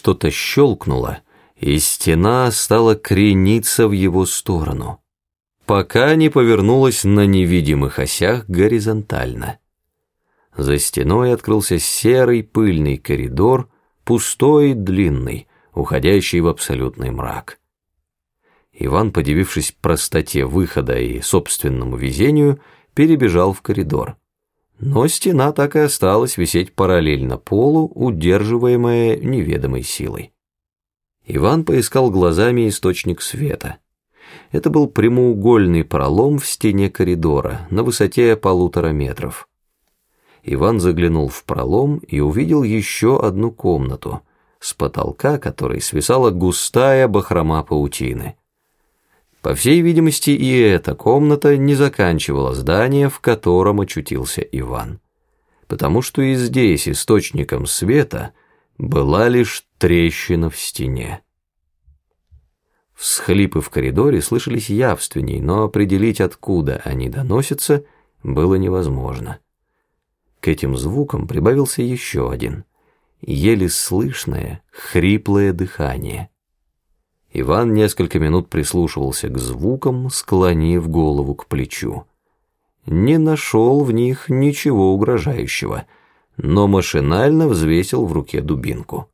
что-то щелкнуло, и стена стала крениться в его сторону, пока не повернулась на невидимых осях горизонтально. За стеной открылся серый пыльный коридор, пустой и длинный, уходящий в абсолютный мрак. Иван, подивившись простоте выхода и собственному везению, перебежал в коридор. Но стена так и осталась висеть параллельно полу, удерживаемая неведомой силой. Иван поискал глазами источник света. Это был прямоугольный пролом в стене коридора на высоте полутора метров. Иван заглянул в пролом и увидел еще одну комнату, с потолка которой свисала густая бахрома паутины. По всей видимости, и эта комната не заканчивала здание, в котором очутился Иван. Потому что и здесь источником света была лишь трещина в стене. Всхлипы в коридоре слышались явственней, но определить, откуда они доносятся, было невозможно. К этим звукам прибавился еще один, еле слышное, хриплое дыхание. Иван несколько минут прислушивался к звукам, склонив голову к плечу. Не нашел в них ничего угрожающего, но машинально взвесил в руке дубинку.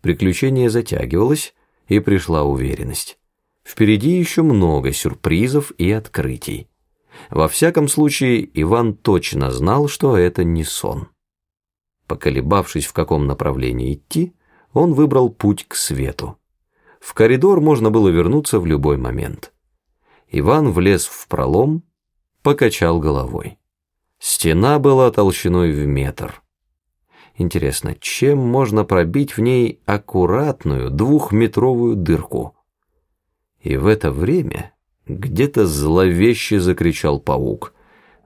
Приключение затягивалось, и пришла уверенность. Впереди еще много сюрпризов и открытий. Во всяком случае, Иван точно знал, что это не сон. Поколебавшись, в каком направлении идти, он выбрал путь к свету. В коридор можно было вернуться в любой момент. Иван влез в пролом, покачал головой. Стена была толщиной в метр. Интересно, чем можно пробить в ней аккуратную двухметровую дырку? И в это время где-то зловеще закричал паук.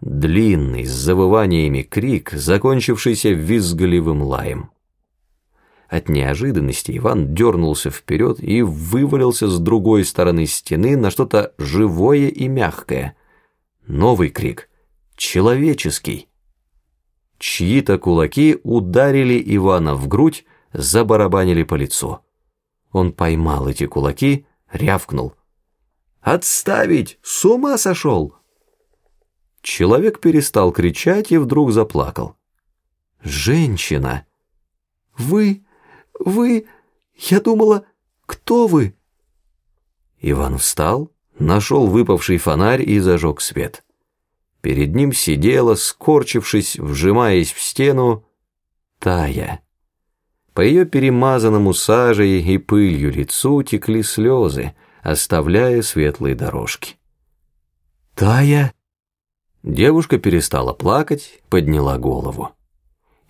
Длинный, с завываниями крик, закончившийся визгливым лаем. От неожиданности Иван дернулся вперед и вывалился с другой стороны стены на что-то живое и мягкое. Новый крик. Человеческий. Чьи-то кулаки ударили Ивана в грудь, забарабанили по лицу. Он поймал эти кулаки, рявкнул. «Отставить! С ума сошел!» Человек перестал кричать и вдруг заплакал. «Женщина! Вы...» Вы... Я думала, кто вы?» Иван встал, нашел выпавший фонарь и зажег свет. Перед ним сидела, скорчившись, вжимаясь в стену, Тая. По ее перемазанному сажей и пылью лицу текли слезы, оставляя светлые дорожки. «Тая!» Девушка перестала плакать, подняла голову.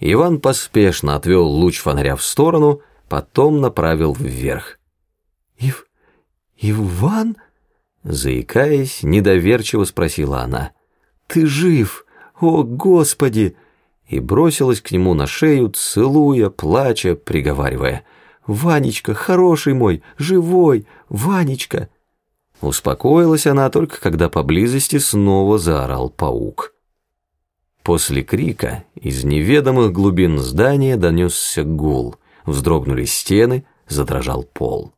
Иван поспешно отвел луч фонаря в сторону, потом направил вверх. «Ив... Иван?» Заикаясь, недоверчиво спросила она. «Ты жив? О, Господи!» И бросилась к нему на шею, целуя, плача, приговаривая. «Ванечка, хороший мой, живой, Ванечка!» Успокоилась она только, когда поблизости снова заорал паук. После крика из неведомых глубин здания донесся гул, вздрогнули стены, задрожал пол.